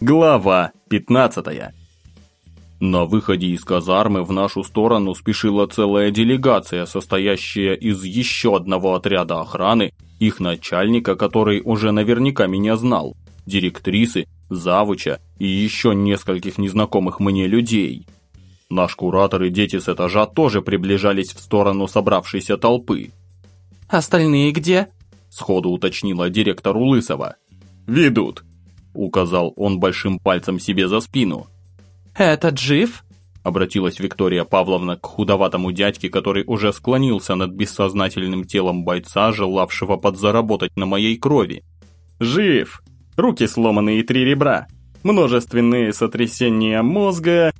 Глава 15. На выходе из казармы в нашу сторону спешила целая делегация, состоящая из еще одного отряда охраны, их начальника, который уже наверняка меня знал, директрисы, завуча и еще нескольких незнакомых мне людей. Наш куратор и дети с этажа тоже приближались в сторону собравшейся толпы. «Остальные где?» – сходу уточнила директор Улысова. «Ведут», указал он большим пальцем себе за спину. «Этот жив?» Обратилась Виктория Павловна к худоватому дядьке, который уже склонился над бессознательным телом бойца, желавшего подзаработать на моей крови. «Жив! Руки сломаны и три ребра. Множественные сотрясения мозга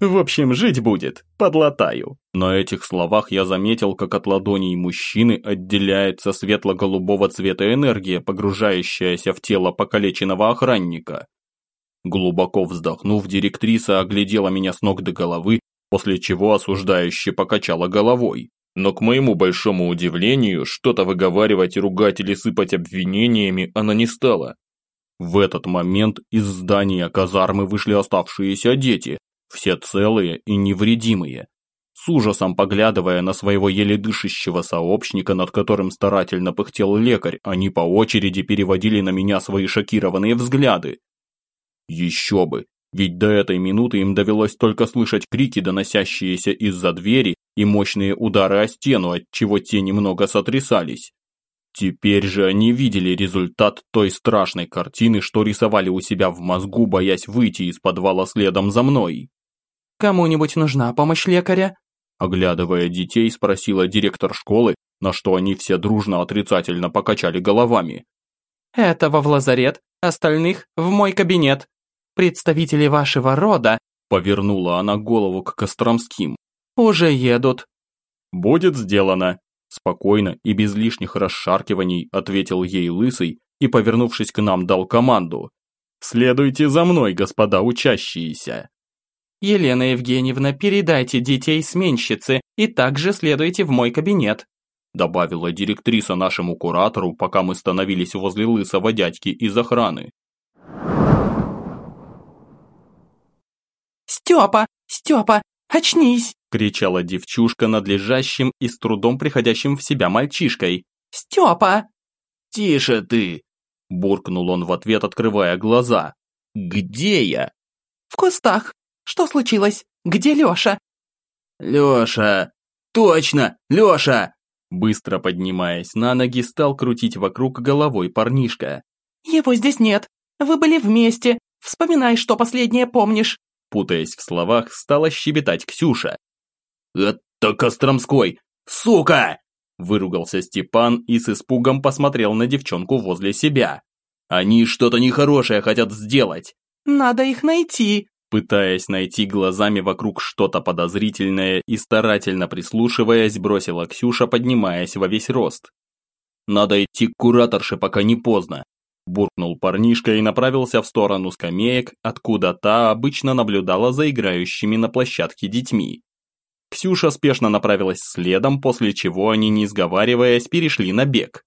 в общем, жить будет, подлатаю. На этих словах я заметил, как от ладоней мужчины отделяется светло-голубого цвета энергия, погружающаяся в тело покалеченного охранника. Глубоко вздохнув, директриса оглядела меня с ног до головы, после чего осуждающе покачала головой. Но к моему большому удивлению, что-то выговаривать ругать или сыпать обвинениями она не стала. В этот момент из здания казармы вышли оставшиеся дети, все целые и невредимые. С ужасом поглядывая на своего еле дышащего сообщника, над которым старательно пыхтел лекарь, они по очереди переводили на меня свои шокированные взгляды. Еще бы, ведь до этой минуты им довелось только слышать крики, доносящиеся из-за двери, и мощные удары о стену, от чего те немного сотрясались. Теперь же они видели результат той страшной картины, что рисовали у себя в мозгу, боясь выйти из подвала следом за мной. «Кому-нибудь нужна помощь лекаря?» Оглядывая детей, спросила директор школы, на что они все дружно отрицательно покачали головами. «Этого в лазарет, остальных в мой кабинет. Представители вашего рода...» Повернула она голову к Костромским. «Уже едут». «Будет сделано», спокойно и без лишних расшаркиваний ответил ей Лысый и, повернувшись к нам, дал команду. «Следуйте за мной, господа учащиеся!» «Елена Евгеньевна, передайте детей сменщице и также следуйте в мой кабинет», добавила директриса нашему куратору, пока мы становились возле лысого дядьки из охраны. «Степа! Степа! Очнись!» кричала девчушка над лежащим и с трудом приходящим в себя мальчишкой. «Степа!» «Тише ты!» буркнул он в ответ, открывая глаза. «Где я?» «В кустах!» Что случилось? Где Лёша?» «Лёша! Точно! Лёша!» Быстро поднимаясь на ноги, стал крутить вокруг головой парнишка. «Его здесь нет. Вы были вместе. Вспоминай, что последнее помнишь». Путаясь в словах, стала щебетать Ксюша. «Это Костромской! Сука!» Выругался Степан и с испугом посмотрел на девчонку возле себя. «Они что-то нехорошее хотят сделать!» «Надо их найти!» Пытаясь найти глазами вокруг что-то подозрительное и старательно прислушиваясь, бросила Ксюша, поднимаясь во весь рост. «Надо идти к кураторше, пока не поздно», буркнул парнишка и направился в сторону скамеек, откуда та обычно наблюдала за играющими на площадке детьми. Ксюша спешно направилась следом, после чего они, не сговариваясь, перешли на бег.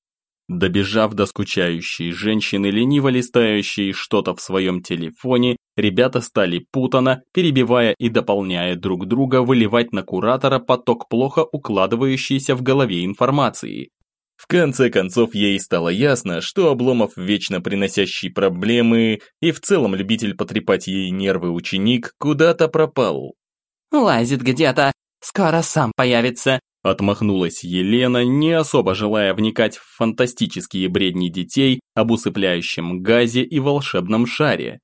Добежав до скучающей женщины, лениво листающей что-то в своем телефоне, ребята стали путано, перебивая и дополняя друг друга, выливать на куратора поток плохо укладывающейся в голове информации. В конце концов, ей стало ясно, что Обломов вечно приносящий проблемы и в целом любитель потрепать ей нервы ученик куда-то пропал. «Лазит где-то, скоро сам появится», Отмахнулась Елена, не особо желая вникать в фантастические бредни детей об усыпляющем газе и волшебном шаре.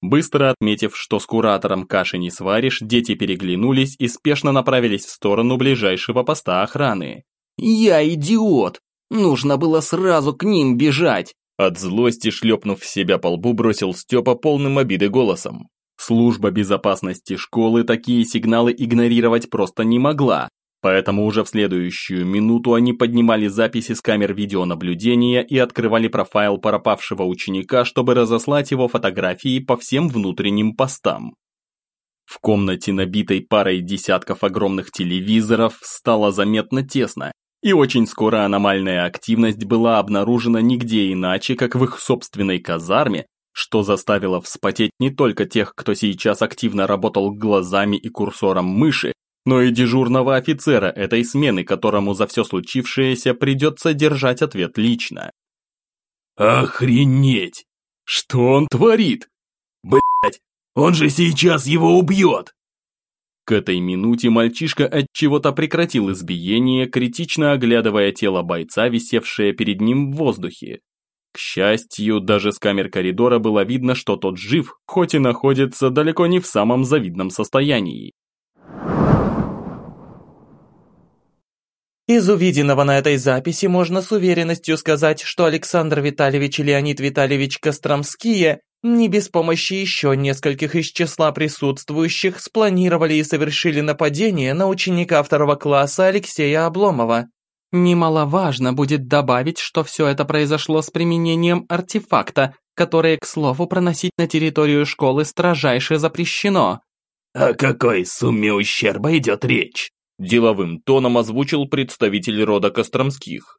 Быстро отметив, что с куратором каши не сваришь, дети переглянулись и спешно направились в сторону ближайшего поста охраны. «Я идиот! Нужно было сразу к ним бежать!» От злости шлепнув себя по лбу, бросил Степа полным обиды голосом. Служба безопасности школы такие сигналы игнорировать просто не могла, Поэтому уже в следующую минуту они поднимали записи с камер видеонаблюдения и открывали профайл пропавшего ученика, чтобы разослать его фотографии по всем внутренним постам. В комнате, набитой парой десятков огромных телевизоров, стало заметно тесно, и очень скоро аномальная активность была обнаружена нигде иначе, как в их собственной казарме, что заставило вспотеть не только тех, кто сейчас активно работал глазами и курсором мыши, но и дежурного офицера этой смены, которому за все случившееся придется держать ответ лично. «Охренеть! Что он творит? Блять, он же сейчас его убьет!» К этой минуте мальчишка от чего-то прекратил избиение, критично оглядывая тело бойца, висевшее перед ним в воздухе. К счастью, даже с камер коридора было видно, что тот жив, хоть и находится далеко не в самом завидном состоянии. Из увиденного на этой записи можно с уверенностью сказать, что Александр Витальевич и Леонид Витальевич Костромские не без помощи еще нескольких из числа присутствующих спланировали и совершили нападение на ученика второго класса Алексея Обломова. Немаловажно будет добавить, что все это произошло с применением артефакта, которое, к слову, проносить на территорию школы строжайше запрещено. О какой сумме ущерба идет речь? Деловым тоном озвучил представитель рода Костромских.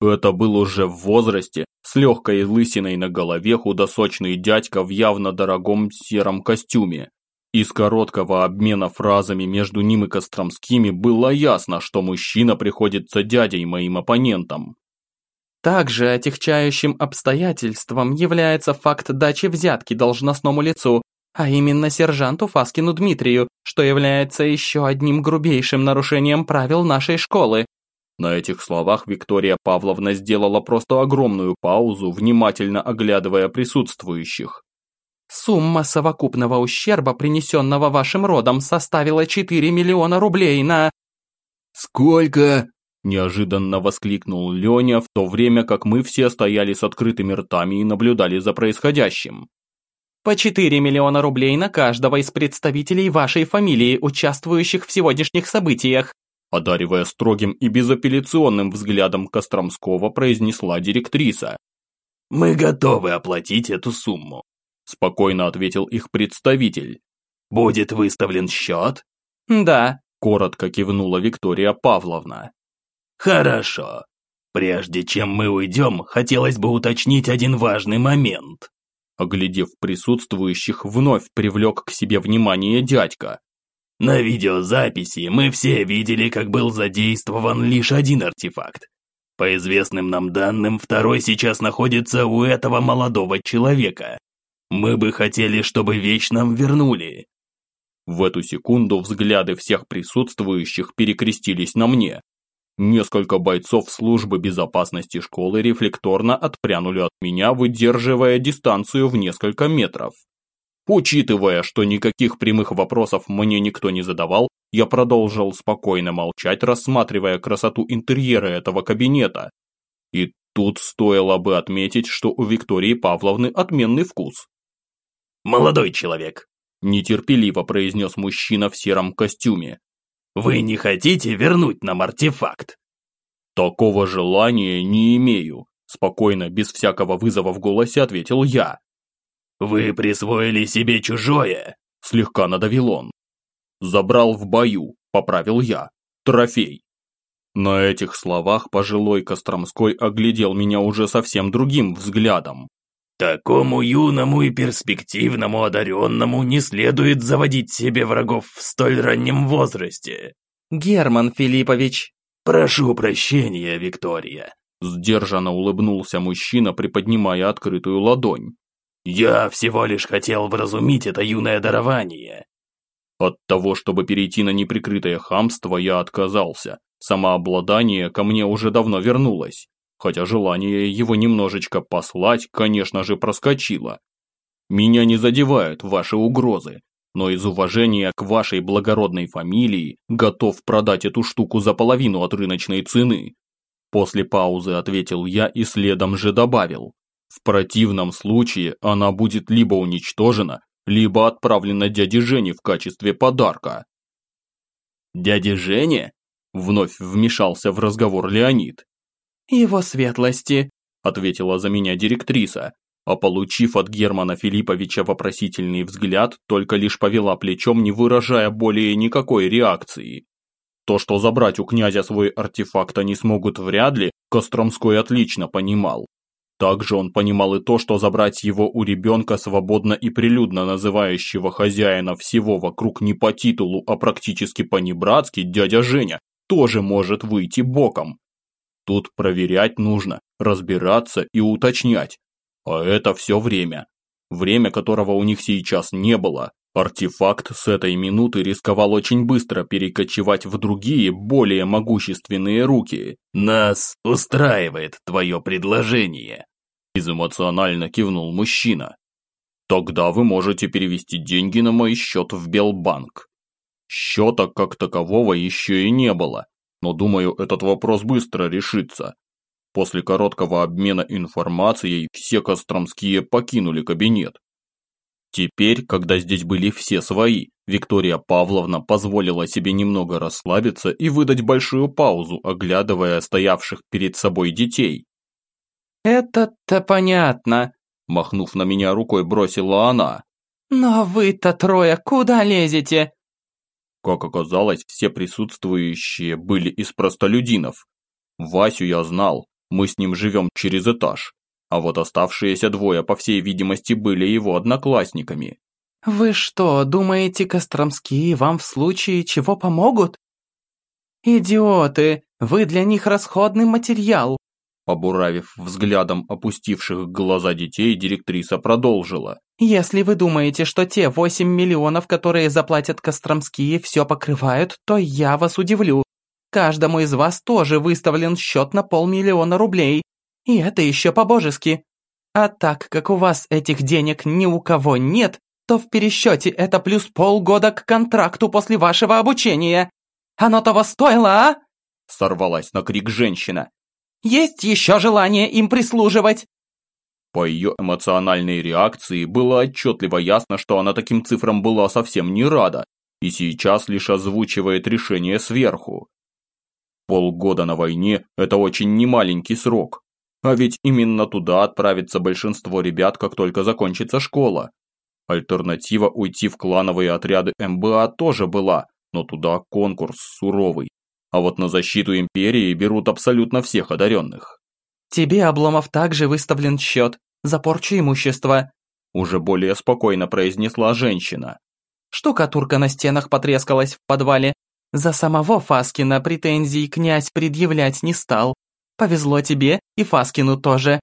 Это был уже в возрасте, с легкой лысиной на голове худосочный дядька в явно дорогом сером костюме. Из короткого обмена фразами между ним и Костромскими было ясно, что мужчина приходится дядей моим оппонентам. Также отягчающим обстоятельством является факт дачи взятки должностному лицу, а именно сержанту Фаскину Дмитрию, что является еще одним грубейшим нарушением правил нашей школы. На этих словах Виктория Павловна сделала просто огромную паузу, внимательно оглядывая присутствующих. Сумма совокупного ущерба, принесенного вашим родом, составила 4 миллиона рублей на... «Сколько?» – неожиданно воскликнул Леня, в то время как мы все стояли с открытыми ртами и наблюдали за происходящим. По 4 миллиона рублей на каждого из представителей вашей фамилии, участвующих в сегодняшних событиях. Одаривая строгим и безапелляционным взглядом Костромского, произнесла директриса. «Мы готовы оплатить эту сумму», – спокойно ответил их представитель. «Будет выставлен счет?» «Да», – коротко кивнула Виктория Павловна. «Хорошо. Прежде чем мы уйдем, хотелось бы уточнить один важный момент». Оглядев присутствующих, вновь привлек к себе внимание дядька. На видеозаписи мы все видели, как был задействован лишь один артефакт. По известным нам данным, второй сейчас находится у этого молодого человека. Мы бы хотели, чтобы вещь нам вернули. В эту секунду взгляды всех присутствующих перекрестились на мне. Несколько бойцов службы безопасности школы рефлекторно отпрянули от меня, выдерживая дистанцию в несколько метров. Учитывая, что никаких прямых вопросов мне никто не задавал, я продолжил спокойно молчать, рассматривая красоту интерьера этого кабинета. И тут стоило бы отметить, что у Виктории Павловны отменный вкус. «Молодой человек», – нетерпеливо произнес мужчина в сером костюме. Вы не хотите вернуть нам артефакт? Такого желания не имею, спокойно, без всякого вызова в голосе ответил я. Вы присвоили себе чужое, слегка надавил он. Забрал в бою, поправил я. Трофей. На этих словах пожилой Костромской оглядел меня уже совсем другим взглядом. Такому юному и перспективному одаренному не следует заводить себе врагов в столь раннем возрасте. Герман Филиппович. Прошу прощения, Виктория. Сдержанно улыбнулся мужчина, приподнимая открытую ладонь. Я всего лишь хотел вразумить это юное дарование. От того, чтобы перейти на неприкрытое хамство, я отказался. Самообладание ко мне уже давно вернулось хотя желание его немножечко послать, конечно же, проскочило. Меня не задевают ваши угрозы, но из уважения к вашей благородной фамилии готов продать эту штуку за половину от рыночной цены. После паузы ответил я и следом же добавил. В противном случае она будет либо уничтожена, либо отправлена дяде Жене в качестве подарка. «Дяде Жене?» – вновь вмешался в разговор Леонид. «Его светлости», – ответила за меня директриса, а получив от Германа Филипповича вопросительный взгляд, только лишь повела плечом, не выражая более никакой реакции. То, что забрать у князя свой артефакт они смогут вряд ли, Костромской отлично понимал. Также он понимал и то, что забрать его у ребенка, свободно и прилюдно называющего хозяина всего вокруг не по титулу, а практически по-небратски, дядя Женя, тоже может выйти боком. Тут проверять нужно, разбираться и уточнять. А это все время. Время которого у них сейчас не было. Артефакт с этой минуты рисковал очень быстро перекочевать в другие, более могущественные руки. «Нас устраивает твое предложение», Безэмоционально кивнул мужчина. Тогда вы можете перевести деньги на мой счет в Белбанк. Счета как такового еще и не было, но думаю, этот вопрос быстро решится. После короткого обмена информацией все Костромские покинули кабинет. Теперь, когда здесь были все свои, Виктория Павловна позволила себе немного расслабиться и выдать большую паузу, оглядывая стоявших перед собой детей. «Это-то понятно», – махнув на меня рукой, бросила она. «Но вы-то трое куда лезете?» Как оказалось, все присутствующие были из простолюдинов. Васю я знал, мы с ним живем через этаж. А вот оставшиеся двое, по всей видимости, были его одноклассниками. «Вы что, думаете, Костромские вам в случае чего помогут?» «Идиоты! Вы для них расходный материал. Побуравив взглядом опустивших глаза детей, директриса продолжила. «Если вы думаете, что те 8 миллионов, которые заплатят Костромские, все покрывают, то я вас удивлю. Каждому из вас тоже выставлен счет на полмиллиона рублей. И это еще по-божески. А так как у вас этих денег ни у кого нет, то в пересчете это плюс полгода к контракту после вашего обучения. Оно того стоило, а?» Сорвалась на крик женщина. Есть еще желание им прислуживать?» По ее эмоциональной реакции было отчетливо ясно, что она таким цифрам была совсем не рада, и сейчас лишь озвучивает решение сверху. Полгода на войне – это очень немаленький срок. А ведь именно туда отправится большинство ребят, как только закончится школа. Альтернатива уйти в клановые отряды МБА тоже была, но туда конкурс суровый а вот на защиту Империи берут абсолютно всех одаренных. «Тебе, Обломов, также выставлен счет за порчу имущества», уже более спокойно произнесла женщина. Штукатурка на стенах потрескалась в подвале. За самого Фаскина претензий князь предъявлять не стал. Повезло тебе и Фаскину тоже.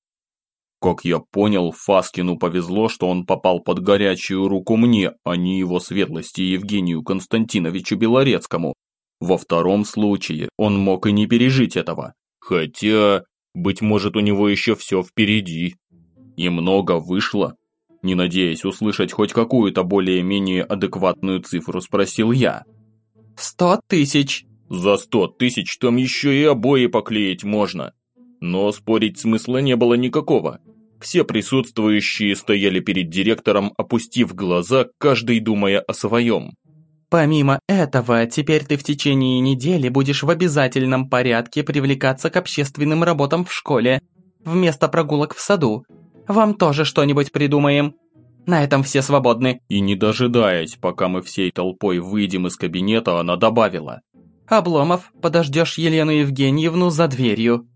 Как я понял, Фаскину повезло, что он попал под горячую руку мне, а не его светлости Евгению Константиновичу Белорецкому, во втором случае он мог и не пережить этого. Хотя, быть может, у него еще все впереди. И много вышло. Не надеясь услышать хоть какую-то более-менее адекватную цифру, спросил я. «Сто тысяч!» «За сто тысяч там еще и обои поклеить можно!» Но спорить смысла не было никакого. Все присутствующие стояли перед директором, опустив глаза, каждый думая о своем. Помимо этого, теперь ты в течение недели будешь в обязательном порядке привлекаться к общественным работам в школе, вместо прогулок в саду. Вам тоже что-нибудь придумаем. На этом все свободны». И не дожидаясь, пока мы всей толпой выйдем из кабинета, она добавила. «Обломов, подождешь Елену Евгеньевну за дверью».